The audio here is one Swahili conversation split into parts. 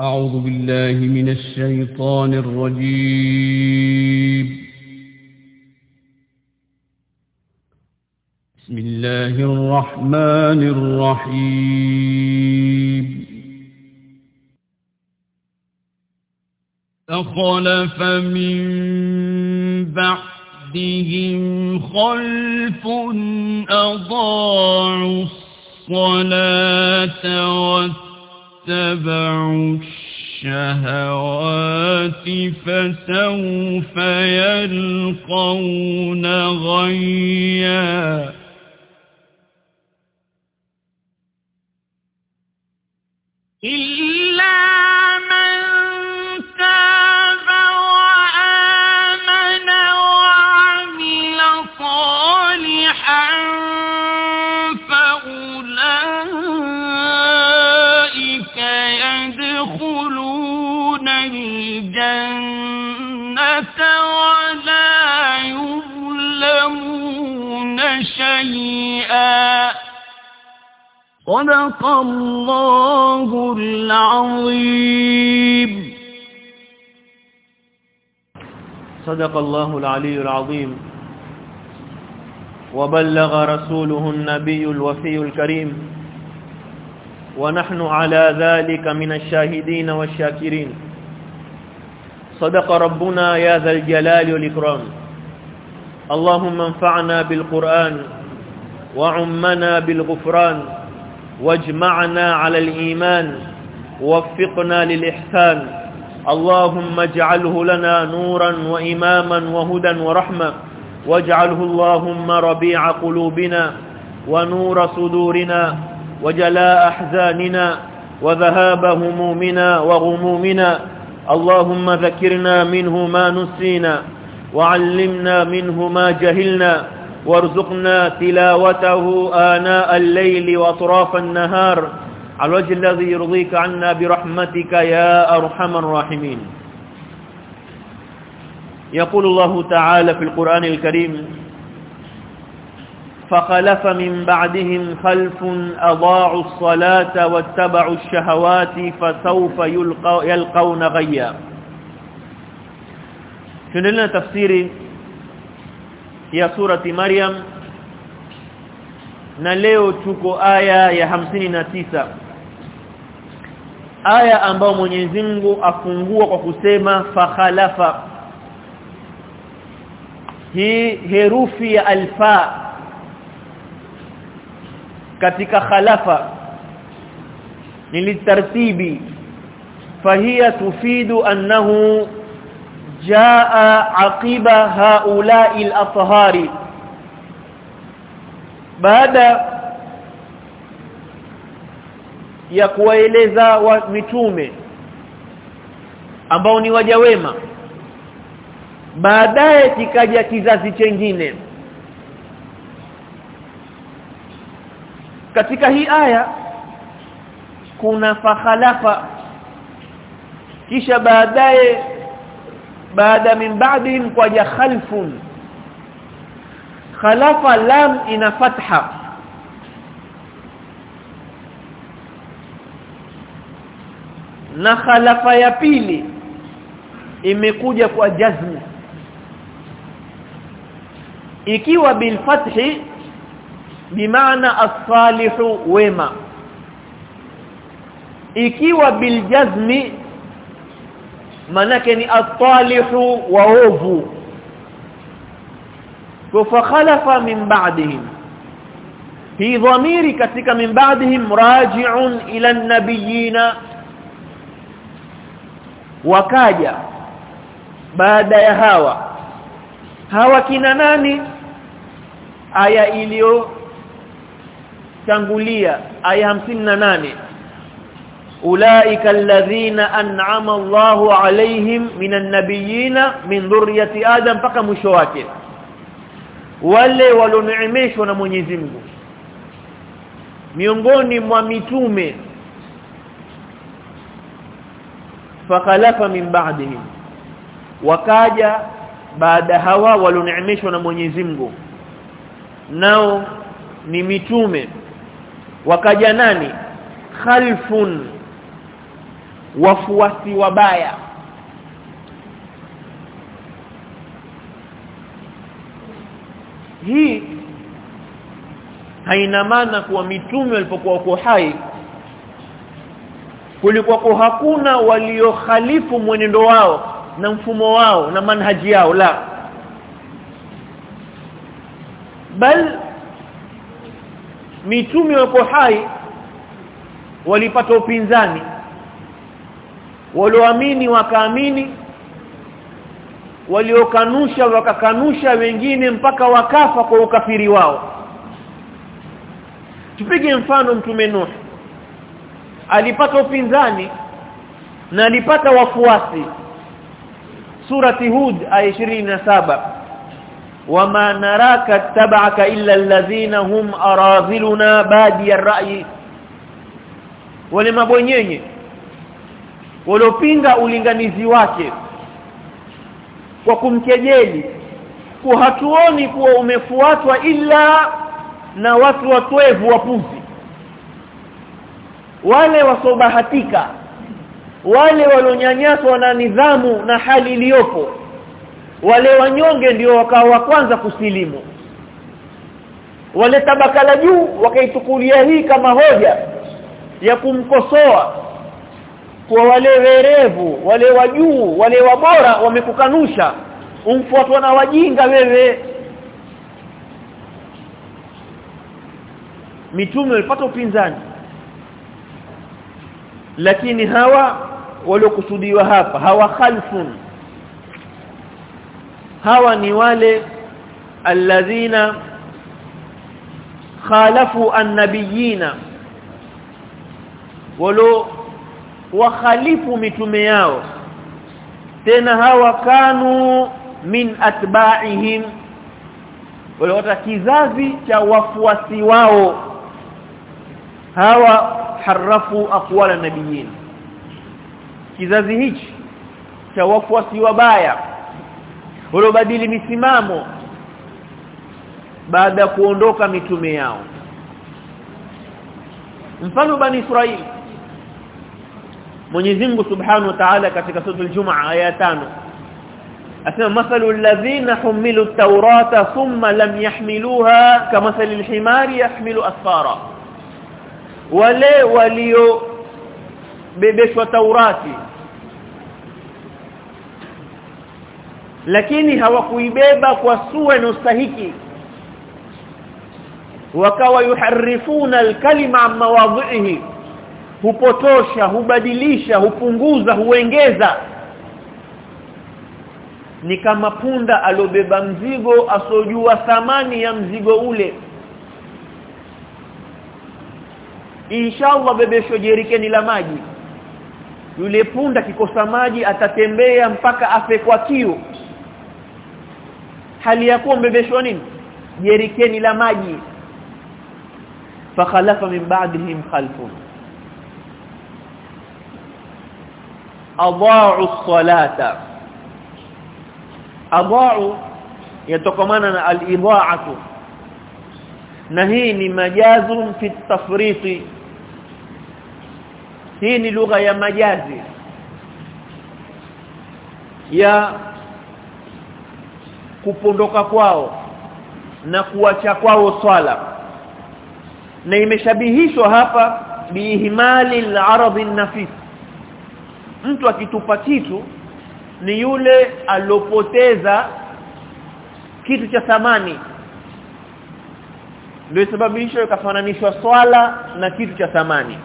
أعوذ بالله من الشيطان الرجيم. بسم الله الرحمن الرحيم. فخلف من بعدهم خلف أضاعوا الصلاة واتبعوا الشهوات فسوف يلقون غيا. إلا من تاب صدق الله العظيم. صدق الله العلي العظيم. وبلغ رسوله النبي الوفي الكريم. ونحن على ذلك من الشاهدين والشاكرين. صدق ربنا يا ذا الجلال والإكرام. اللهم انفعنا بالقرآن وعمنا بالغفران. واجمعنا على الإيمان ووفقنا للإحسان. اللهم اجعله لنا نورا وإماما وهدى ورحمة. واجعله اللهم ربيع قلوبنا ونور صدورنا وجلاء أحزاننا وذهاب همومنا وغمومنا. اللهم ذكرنا منه ما نسينا وعلمنا منه ما جهلنا. وارزقنا تلاوته آناء الليل وأطراف النهار. على الوجه الذي يرضيك عنا برحمتك يا أرحم الراحمين. يقول الله تعالى في القرآن الكريم فخلف من بعدهم خلف أضاعوا الصلاة واتبعوا الشهوات فسوف يلقون غيا. tunaendelea tafsiri ya surati Maryam. Na leo tuko aya ya hamsini na tisa. Aya ambayo Mwenyezi Mungu afungua kwa kusema fakhalafa hii herufi ya alfa. Katika khalafa. Nilitartibi. Fahiya tufidu annahu jaa aqiba haula'i al-athhari baada ya kuwaeleza wa mitume ambao ni waja wema baadaye kikaja kizazi chengine. Katika hii aya kuna fakhalafa kisha baadaye baada min ba'dihim kwaja khalfun. Khalafa lam ina fatha. Na khalafa ya pili imekuja kwa jazm. Ikiwa bil fathi bimaana as-salihu wema. Ikiwa bil jazmi manake ni atalihu waovu fa khalafa min ba'dihim. Hii dhamiri katika min ba'dihim raji'un ila an-nabiyina. Wakaja baada ya hawa. Hawa kina nani? Aya iliyo tangulia aya 58 ulaika alladhina an'ama Allahu alaihim minan nabiyina min dhurriyyati adam mpaka mwisho wake. Wale walioneemeshwa na Mwenyezi Mungu. Miongoni mwa mitume. Fakhalafa min ba'dihim. Wakaja baada hawa walioneemeshwa na Mwenyezi Mungu. Nao ni mitume. Wakaja nani? Khalfun wafuasi wabaya. Hii haina maana kuwa mitume walipokuwa wako hai kulikuwa hakuna waliokhalifu mwenendo wao na mfumo wao na manhaji yao la. Bal mitume wako hai walipata upinzani walioamini wakaamini waliokanusha wakakanusha wengine mpaka wakafa kwa ukafiri wao. Tupige mfano mtume Nuh. Alipata upinzani na alipata wafuasi. Surati hud aya 27 wama naraka tabaka illa alladhina hum araziluna badi ar-ra'yi wale mabwenyenye waliopinga ulinganizi wake kwa kumkejeli kuhatuoni hatuoni kuwa umefuatwa ila na watu watwevu wapuzi wale wasobahatika wale walionyanyaswa na nidhamu na hali iliyopo wale wanyonge ndio wakao wa kwanza kusilimu. Wale tabaka la juu wakaitukulia hii kama hoja ya kumkosoa kwa wale werevu wale wajuu wale wabora wamekukanusha. Umfuatwa na wajinga wewe. Mitume walipata upinzani. Lakini hawa waliokusudiwa hapa hawa khalfun. Hawa ni wale alladhina khalafu annabiyina. Walo wakhalifu mitume yao. Tena hawa kanu min atba'ihim. Wale kizazi cha wafuasi wao. Hawa harafu aqwala nabiyin kizazi hichi cha wafuasi wabaya. Waliobadili misimamo. Baada ya kuondoka mitume yao. Mfano bani Israili Mwenyezi Mungu Subhanahu wa Ta'ala katika sura al-Jumu'ah aya 5 asema mathalu alladhina humilu at-taurata thumma lam yahmiluha kamathali al-himari yahmilu asfara. Wale walio bebeshwa Taurati lakini hawakuibeba kwa sura inostahiki wakawa yuharifuna alkalima an hupotosha hubadilisha hupunguza huengeza. Ni kama punda aliobeba mzigo asojua thamani ya mzigo ule. Inshallah bebesho jerikeni la maji. Yule punda kikosa maji atatembea mpaka afe kwa kiu. Hali ya kuwa mbebeshwa nini? Jerikeni la maji. Fakhalafa min ba'dihim khalfun adaa'u as-salata adha'u yatokamana na al-idha'atu. Na hii ni majazun fi tafriti. Hii ni lugha ya majazi. Ya kupondoka kwao na kuacha kwao swala. Na imeshabihishwa hapa bihimali al-arabi an-nafis mtu akitupa kitu ni yule alopoteza kitu cha thamani. Ndio sababisho ikafananishwa swala na kitu cha thamani.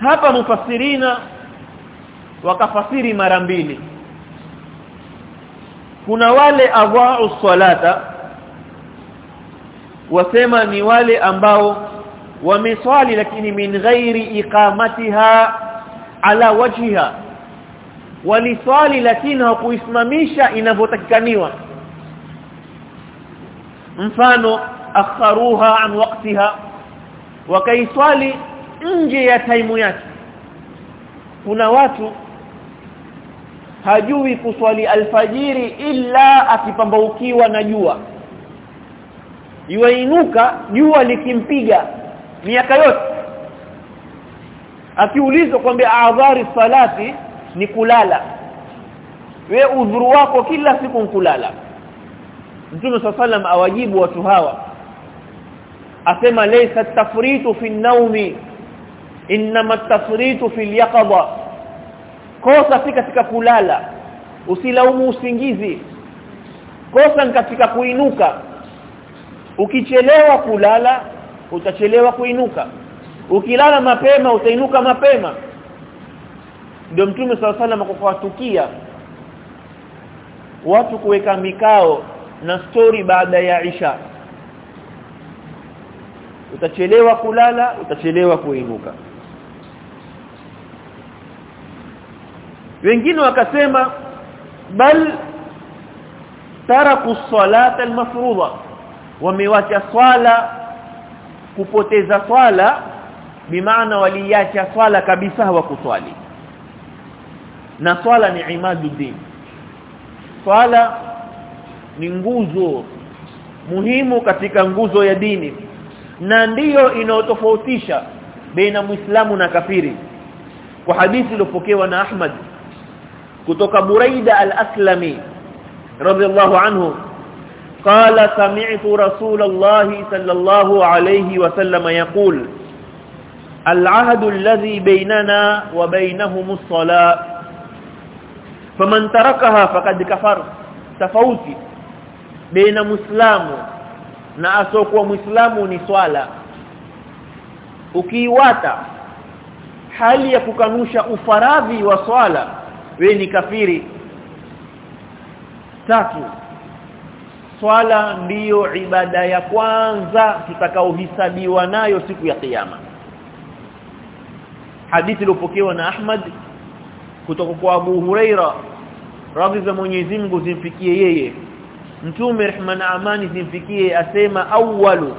Hapa mufasirina wakafasiri mara mbili. Kuna wale adha'u salata wasema ni wale ambao wameswali lakini min ghairi iqamatiha ala wajhiha. Waliswali lakini hawakuisimamisha inavyotakikaniwa. Mfano akharuha an waqtiha. Wakaiswali nje ya taimu yake. Kuna watu hajui kuswali alfajiri illa akipambaukiwa na jua. Yuainuka jua likimpiga miaka yote akiulizwa kwamba adhari salati ni kulala. We udhuru wako kila siku nkulala Mtume sallam awajibu watu hawa. Asema laysa tafritu fi naumi inma tafritu fi yaqadha kosa si katika kulala. Usilaumu usingizi. Kosa katika kuinuka. Ukichelewa kulala utachelewa kuinuka ukilala mapema utainuka mapema. Ndio mtume sala sala akawatukia watu kuweka mikao na story baada ya Isha. Utachelewa kulala utachelewa kuinuka. Wengine wakasema bal taraku salata almafruḍa. Wamewacha swala kupoteza swala bimaana waliacha swala kabisa hawakuswali na swala ni imaduddin swala ni nguzo muhimu katika nguzo ya dini na ndiyo inayotofautisha baina muislamu na kafiri kwa hadithi iliyopokewa na Ahmad kutoka Buraida al-Aslami radiyallahu anhu قال سمعت رسول الله صلى الله عليه وسلم يقول العهد الذي بيننا وبينهم الصلاه فمن تركها فقد كفر tofauti baina muislamu na asokuwa muislamu ni swala ukiiwata hali ya kukanusha ufaradhi wa swala we ni kafiri tatu swala ndiyo ibada ya kwanza tutakaohisabiwa nayo siku ya kiyama hadithi iliyopokewa na Ahmad kutoka kwa Abu Huraira radhi za Mwenyezi Mungu zimfikie yeye mtume rehma na amani zimfikie asema awwalu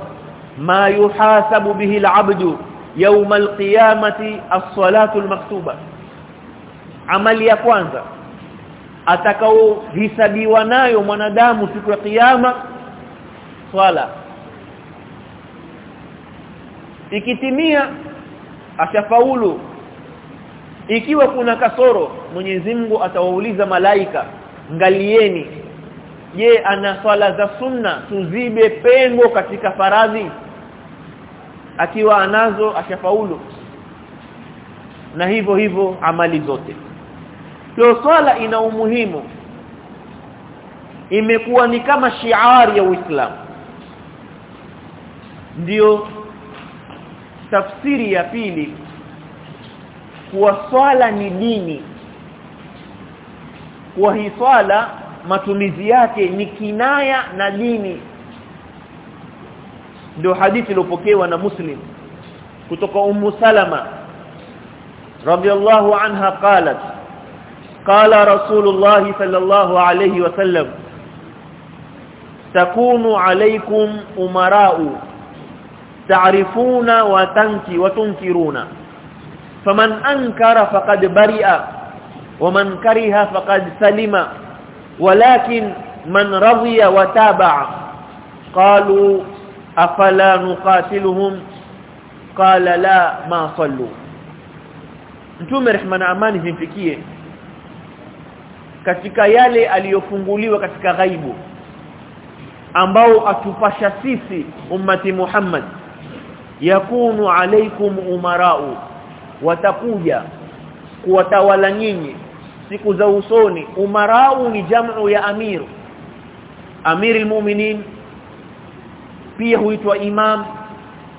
ma yuhasabu bihi al-abdu يوم القيامه الصلاه المكتوبه amali ya kwanza atakaohisabiwa nayo mwanadamu siku ya kiyama swala ikitimia ashafaulu ikiwa kuna kasoro Mwenyezi Mungu atawauliza malaika ngalieni. Je ana swala za sunna tuzibe pengo katika faradhi? Akiwa anazo ashafaulu. Na hivyo hivyo amali zote. Leo swala ina umuhimu. Imekuwa ni kama shiari ya Uislamu. Ndio tafsiri ya pili kuwa swala ni dini. Kuwa hii swala matumizi yake ni kinaya na dini. Ndio hadithi iliyopokewa na Muslim kutoka Ummu Salama radhiyallahu anha qalat qala rasulullah sallallahu alayhi wasallam takunu alaykum umara'u ta'rifuna wa tanki wa tunkiruna faman ankara faqad bari'a wa man kariha faqad salima walakin man radiya wa taba'a qalu afala nuqatiluhum qala la ma sallu mtume rehma na amani zimfikie katika yale aliyofunguliwa katika ghaibu ambao atupasha sisi ummati Muhammad yakunu alaikum umarau. Watakuja kuwatawala nyinyi siku za usoni. Umarau ni jamu ya amir. Amir almu'minin. Pia huitwa imam.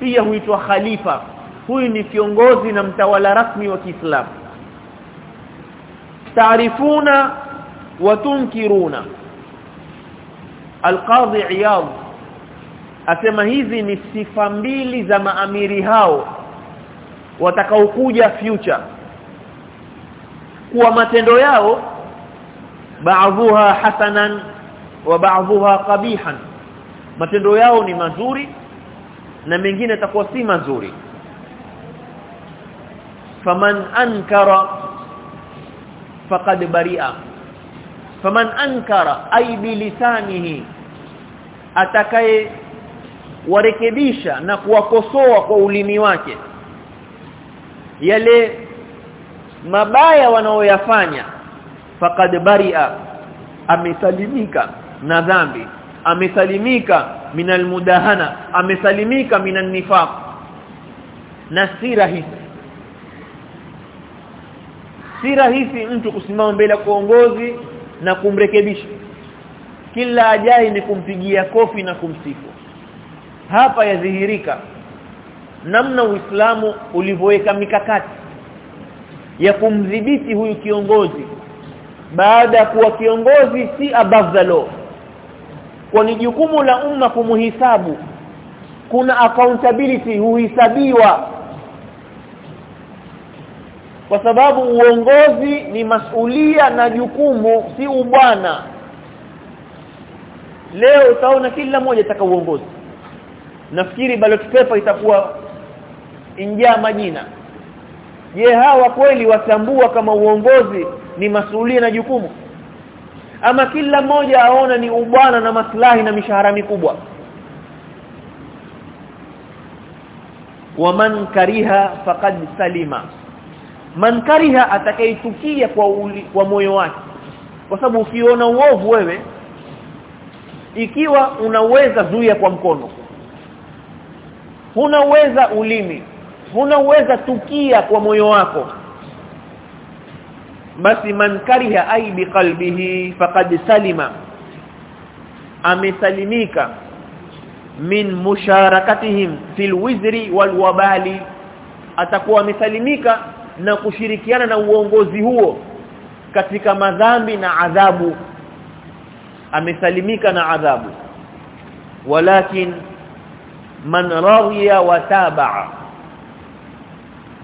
Pia huitwa khalifa. Huyu ni kiongozi na mtawala rasmi wa Kiislamu. Taarifuna watunkiruna alqadhi iyad asema hizi ni sifa mbili za maamiri hao watakaokuja future. Kuwa matendo yao baadhuha hasanan wa baadhuha qabihan. Matendo yao ni mazuri na mengine yatakuwa si mazuri. Faman ankara faqad bari'a. Faman ankara ay bilisanihi atakaye warekebisha na kuwakosoa kwa ulimi wake. Yale mabaya wanaoyafanya faqad bari'a amesalimika na dhambi amesalimika minal mudahana amesalimika minan nifaq na si rahisi. Si rahisi mtu kusimama mbele ya kuongozi na kumrekebisha. Kila ajai ni kumpigia kofi na kumsifu hapa yadhihirika namna Uislamu ulivyoweka mikakati ya kumdhibiti huyu kiongozi baada ya kuwa kiongozi si above the law. Kwa ni jukumu la umma kumuhisabu kuna accountability huhisabiwa kwa sababu uongozi ni masulia na jukumu si ubwana. Leo utaona kila mmoja ataka uongozi nafikiri ballot paper itakuwa injaa majina. Je hawa kweli watambua kama uongozi ni masuhulia na jukumu? Ama kila mmoja aona ni ubwana na maslahi na mishahara mikubwa? Waman kariha faqad salima. Man kariha atakayechukia kwa uli, kwa moyo wake. Kwa sababu ukiona uovu wewe ikiwa unaweza zuia kwa mkono unaweza ulimi huna uweza tukia kwa moyo wako. Basi man kariha ai qalbihi faqad salima amesalimika min musharakatihim fil wizri wal wabali atakuwa amesalimika na kushirikiana na uongozi huo katika madhambi na adhabu. Amesalimika na adhabu. Walakin man rawiya wa tabaa.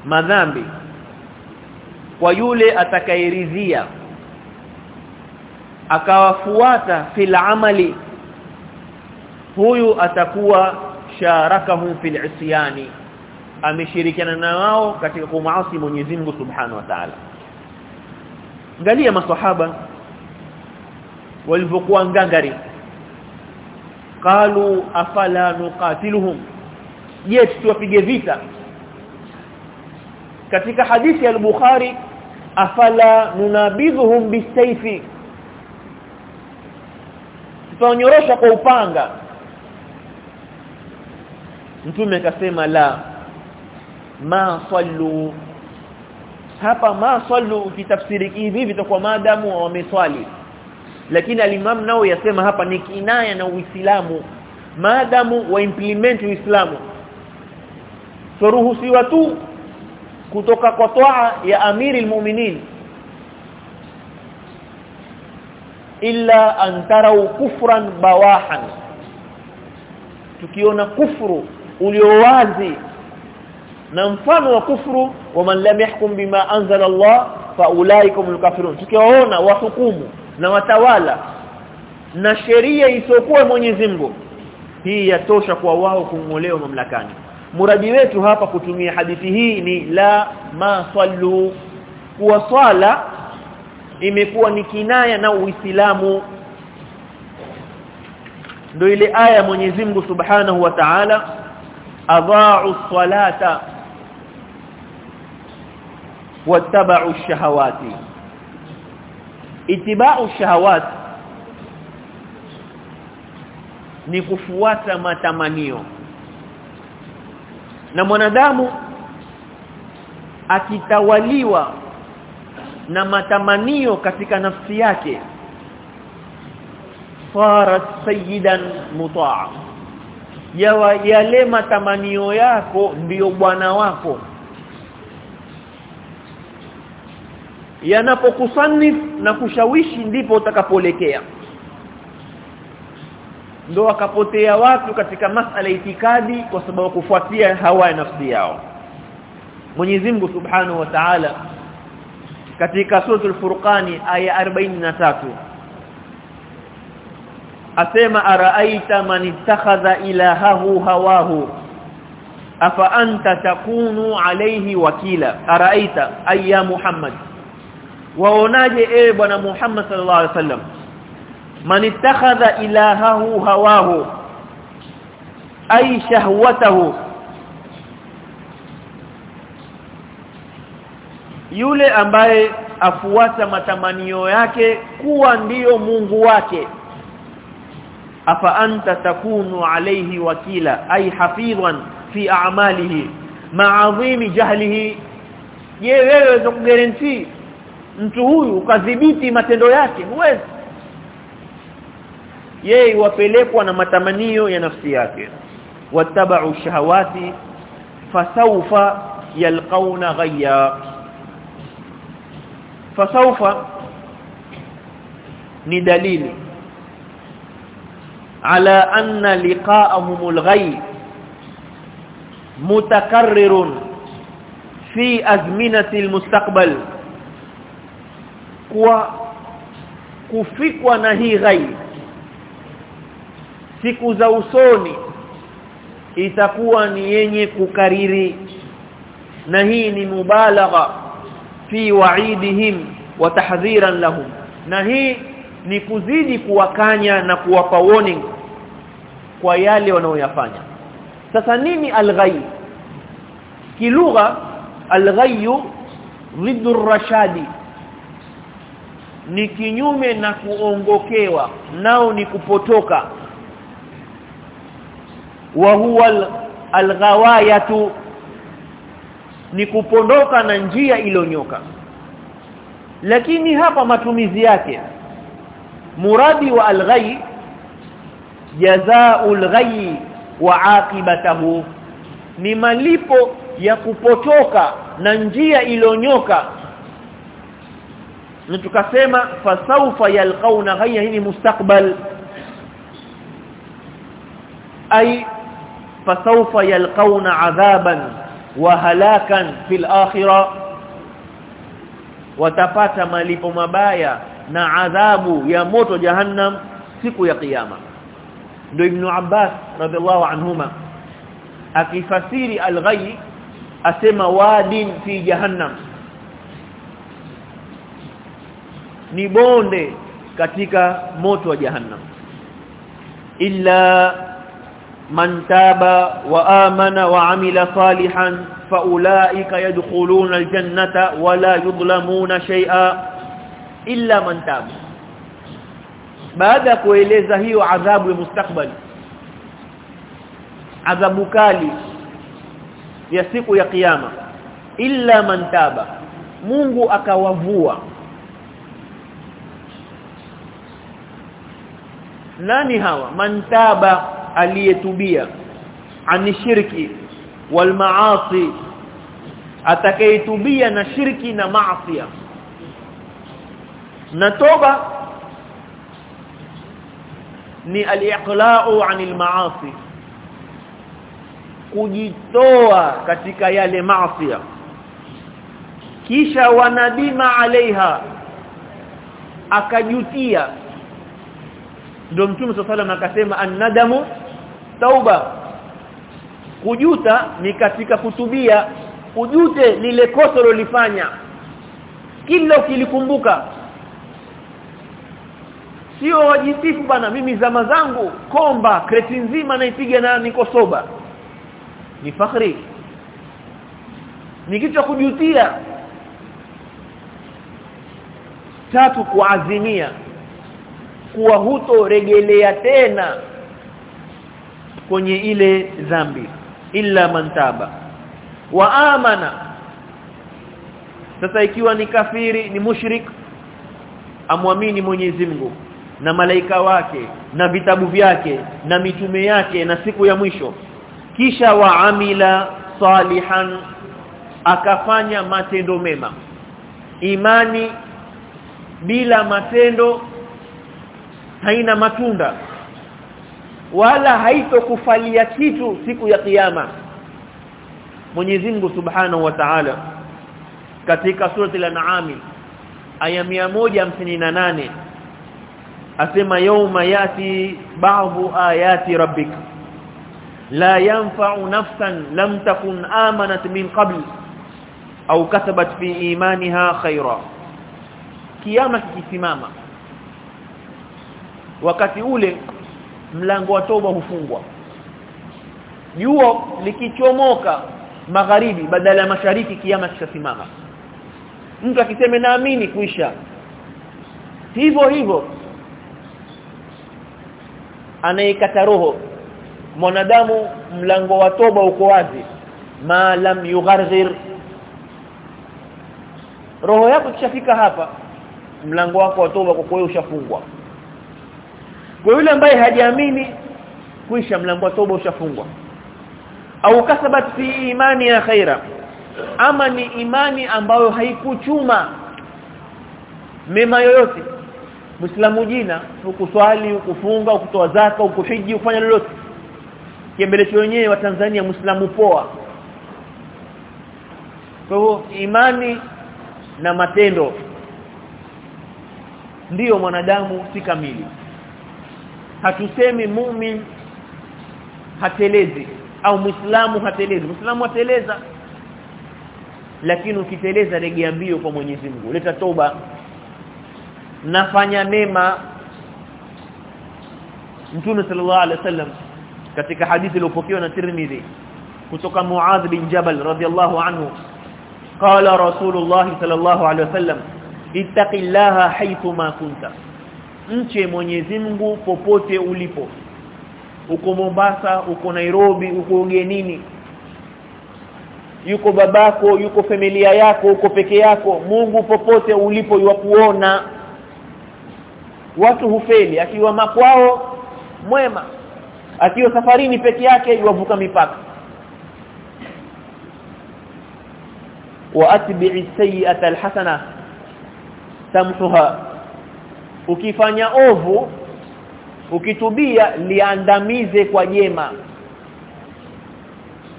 Madhambi. Kwa yule atakayeridhia. Akawafuata fil amali. Huyu atakuwa sharakahu fil isyani. Ameshirikiana na wao katika kumasi Mwenyezi Mungu Subhanahu wa Ta'ala. Angalia maswahaba. Walivyokuwa ngangari qalu afala nuqatiluhum. Je tuwapige vita. Katika hadithi ya al-Bukhari afala nunabidhuhum bisayfi. Tutanyorosha kwa upanga. Mtume akasema la ma sallu. Hapa ma sallu ukitafsiri hivi vitakuwa maadamu wameswali lakini alimam nao yasema hapa ni kinaya na uislamu. Maadamu wa implement uislamu. Turuhusiwa tu kutoka kwa toa ya amiri almu'minin. Illa an tarau kufran bawahan. Tukiona kufuru uliowazi na mfano wa kufru wa man lam yahkum bima anzala Allah fa ulaikumul kafirun. Tukiwaona wahukumu na watawala na sheria isiyokuwa Mwenyezi Mungu hii yatosha kwa wao kungolewa mamlakani. Muradi wetu hapa kutumia hadithi hii ni la ma sallu. Kuwa swala imekuwa ni kinaya na Uislamu. Ndio ile aya Mwenyezi Mungu Subhanahu wa Ta'ala adha'u salata wattaba'u shahawati itiba'u shahawat ni kufuata matamanio. Na mwanadamu akitawaliwa na matamanio katika nafsi yake farat sayyidan mutaa. Yale matamanio yako ndiyo bwana wako yanapokusanif na kushawishi ndipo utakapolekea ndo akapotea watu katika masala itikadi kwa sababu kufuatia hawa ya nafsi yao. Mwenyezi Mungu Subhanahu wa Ta'ala katika sura al-Furqani aya 43 asema araaita man ittakhadha ilahahu hawahu? Afa anta takunu alayhi wakila? Araaita ayya Muhammad waonaje ewe bwana Muhammad sallallahu alaihi wasallam? Man ittakhadha ilahahu hawahu ay shahwatahu. Yule ambaye afuata matamanio yake kuwa ndiyo Mungu wake. Afa anta takunu alayhi wakila ay hafidhan fi a'malihi ma'azimi jahlihi. Je wewe unaweza kugarantii mtu huyu ukadhibiti matendo yake huwezi. Yeye wapelekwa na matamanio ya nafsi yake. Watabau shahawati fasaufa yalqauna ghayya. Fasaufa ni dalili. Ala anna liqa'ahumul ghayy mutakarrirun fi azminati almustaqbal kwa kufikwa na hii ghaibu siku za usoni itakuwa ni yenye kukariri na hii ni mubalagha fi wa'idihim wa tahdhiran lahum na hii ni kuzidi kuwakanya na kuwapa warning kwa yale wanaoyafanya. Sasa nini alghayy? Kilugha alghayy ضد rashadi ni kinyume na kuongokewa nao ni kupotoka. Wa huwa alghawayatu ni kupondoka na njia ilonyoka lakini hapa matumizi yake muradi wa alghay jazaa'ul ghayy wa aqibatahu ni malipo ya kupotoka na njia ilonyoka na tukasema fasaufa yalqauna ghayya hii mustakbal ay fasaufa yalqauna adhaban wa halakan fil akhirah watapata malipo mabaya na adhabu ya moto jahannam siku ya kiyama. Ndio ibn Abbas radhiallahu anhuma akifasiri al-ghayy asema wadin fi jahannam ni bonde katika moto wa jahannam. Illa man taba wa amana wa amila salihan faulaika yadkhuluna aljannata wala yudlamuna shay'a illa man taba. Baada ya kueleza hiyo adhabu ya mustakbali adhabu kali ya siku ya kiyama illa man taba Mungu akawavua nani hawa? Mantaba aliyetubia. Ani shirki wal maasi. Atakayetubia na shirki na maasi na toba ni al-iqla'u 'anil ma'asi. Kujitoa katika yale maasi kisha wanadima alaiha akajutia ndio mtume swalla akasema annadamu tauba kujuta ni katika kutubia ujute lile kosa ulilofanya kila ukilikumbuka. Sio wajisifu bana mimi zama zangu komba kreti nzima naipiga na niko soba. Ni fakhri. Ni kitu kujutia. Tatu kuazimia kuwa huto regelea tena kwenye ile dhambi illa mantaba wa amana. Sasa ikiwa ni kafiri ni mushrik amwamini Mwenyezi Mungu na malaika wake na vitabu vyake na mitume yake na siku ya mwisho kisha waamila salihan akafanya matendo mema. Imani bila matendo haina matunda. Wala haitokufalia kitu siku ya kiyama. Mwenyezi Mungu Subhanahu wa Ta'ala katika surati al-An'am aya 158 asema yauma yati ba'dhu ayati rabbik la yanfa'u nafsan lam takun amanat min qabl au kasabat fi imaniha khaira kiyama kikisimama wakati ule mlango wa toba hufungwa. Jua likichomoka magharibi badala ya mashariki kiama kishasimama mtu akisema naamini kuisha. Hivyo hivyo anaikata roho. Mwanadamu mlango wa toba uko wazi. Ma lam yugharghir. Roho yako ikishafika hapa mlango wako wa toba kwa kweli ushafungwa kwa yule ambaye hajiamini kuisha mlango wa toba ushafungwa. Au kasabat fi imani ya khaira ama ni imani ambayo haikuchuma mema yoyote. Muislamu jina ukuswali ukufunga ukutoa zaka ukuhiji ufanya lolote. Kiembelecho wenyewe wa Tanzania Muislamu poa. Kwa hivyo imani na matendo ndiyo mwanadamu si kamili hatusemi mumin hatelezi au muislamu hatelezi. Muislamu hateleza. Lakini ukiteleza regea mbio kwa Mwenyezi Mungu. Leta toba. Nafanya mema. Mtume sallallahu alaihi wasallam katika hadithi iliyopokewa na Tirmidhi kutoka Muadh bin Jabal radhiyallahu anhu qala Rasulullah sallallahu alaihi wasallam ittaqillaha haythuma kunta mche Mwenyezi Mungu popote ulipo. Uko Mombasa uko Nairobi uko ugenini. Yuko babako yuko familia yako uko peke yako. Mungu popote ulipo yukuona watu hufeli. Akiwa makwao mwema. Akiwa safarini peke yake yuvuka mipaka. Wa atbi'i sayyi'ata alhasana tamhuha ukifanya ovu ukitubia liandamize kwa jema.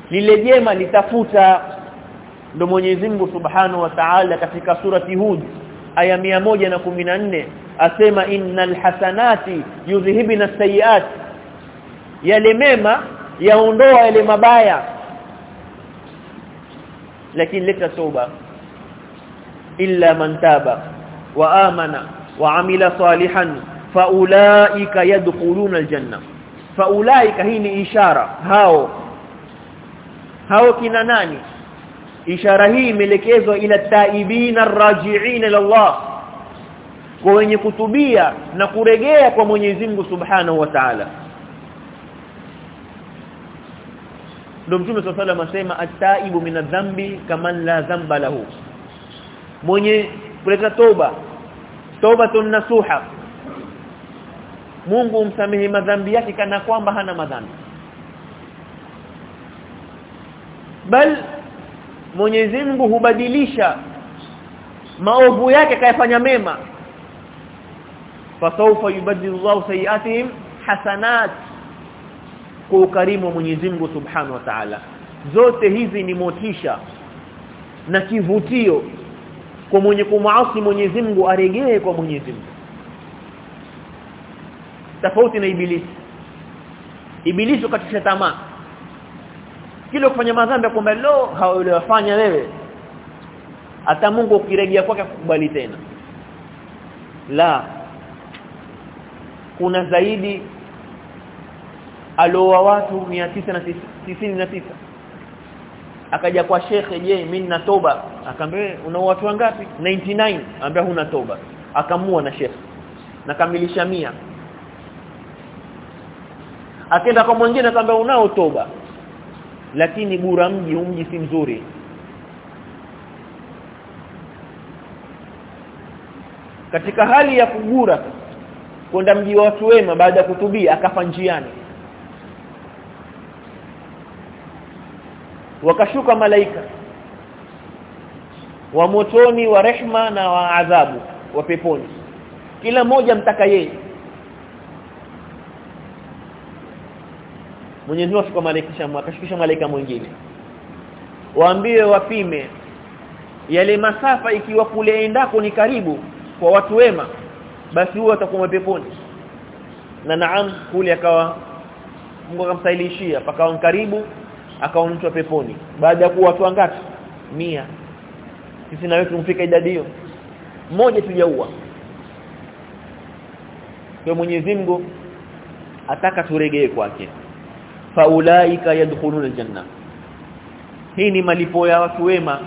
Lile jema litafuta. Ndo Mwenyezi Mungu Subhanahu wa Ta'ala katika surati Hud aya 114 asema innal hasanati yudhhibna sayiat yale mema yaondoa yale mabaya. Lakini leta toba. Illa man taba wa amana wa salihan faulaika yadkhuluna aljanna faulaika hii ni ishara. Hao hao kina nani? Ishara hii imelekezwa ila taibina arrajiin ila kwa wenye kutubia na kuregea kwa Mwenyezi Mungu Subhanahu wa Ta'ala. Ndio mtume swalla salam asema at-taibu min adh-dhambi kaman la dhamba lahu. Mwenye kuleta toba toba nasuha. Mungu umsamehe madhambi yake kana kwamba hana madhambi. Bal Mwenyezi Mungu hubadilisha maovu yake kayafanya mema. Fasawfa yubaddilu Allahu sayiatihim hasanat kwa ukarimu Mwenyezi Mungu Subhanahu wa Ta'ala. Zote hizi ni motisha na kivutio kwa mwenye kumuasi Mwenyezi Mungu aregee kwa Mwenyezi Mungu. Tofauti na ibilisi. Ibilisi ukatisha tamaa. Kile kufanya madhambi kwamba lo hawafanya wewe. Hata Mungu ukirejea kwake akukubali tena. La. Kuna zaidi alowa watu 999 akaja kwa shekhe je mimi nina toba? Akamwambia una watu wangapi? 99 ambia huna toba. Akamua na shekhe. Nakamilisha mia. Akaenda kwa mwingine akamwambia unao toba. Lakini gura mji umji si mzuri. Katika hali ya kugura kwenda mji wa watu wema baada ya kutubia akafa njiani wakashuka malaika wa motoni wa rehma na wa adhabu wa peponi. Kila mmoja mtaka yeye. Mwenyezi Mungu malaika akashukisha malaika mwingine. Waambie wapime yale masafa ikiwa kule endako ni karibu kwa watu wema basi huwa atakuwa peponi. Na naam kule akawa Mungu akamsailishia pakawa karibu akawa peponi. Baada ya kuwa watu wangapi? Mia. Sisi na wewe tumfika idadi hiyo. Mmoja tujaua. Kwa Mwenyezi Mungu ataka turegee kwake. Faulaika yadkhuluna aljanna. Hii ni malipo ya watu wema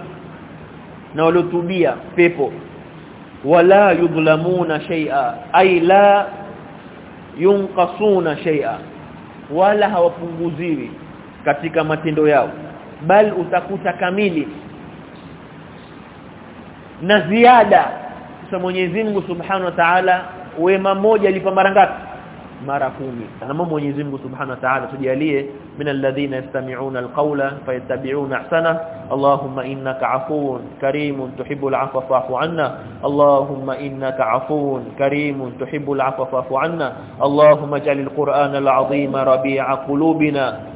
na waliotubia pepo. Wala yudhlamuna shay'a ay la yunqasuna shay'a. Wala hawapunguziwi katika matendo yao bal utakuta kamili na ziada kwa Mwenyezi Mungu Subhanahu wa Ta'ala. Wema mmoja alipa mara ngapi? Mara kumi. Na Mwenyezi Mungu Subhanahu wa Ta'ala tujalie min alladhina yastami'una alqawla fayattabi'una ahsana. Allahumma innaka 'afuwun karimun tuhibbul 'afwa fa'fu 'anna. Allahumma innaka 'afuwun karimun tuhibbul 'afwa fa'fu 'anna. Allahumma ij'alil qur'ana al-'azima rabi'a qulubina